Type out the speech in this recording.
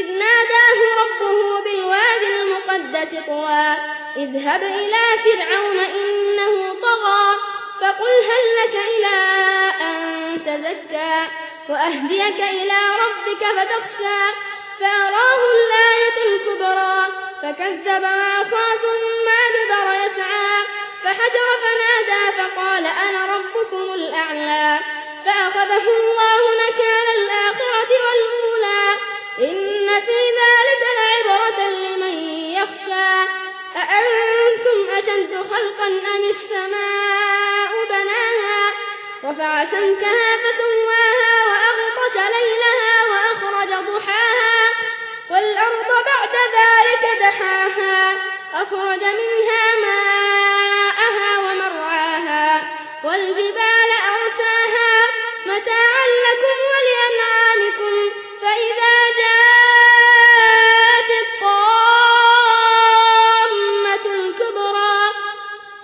إذ ناداه ربه بالواد المقدس طوى. اذهب إلى فرعون إنه طغى. فقل هل لك إلى أن تزكى؟ وأهديك إلى ربك فتخشى. فأراه الآية الكبرى. فكذب وعصى ثم أدبر يسعى. فحجر فنادى فقال أنا ربكم الأعلى. فأخذه الله خلقا أم السماء بناها؟ رفع سمكها فسواها وأغطش ليلها وأخرج ضحاها. والأرض بعد ذلك دحاها. أخرج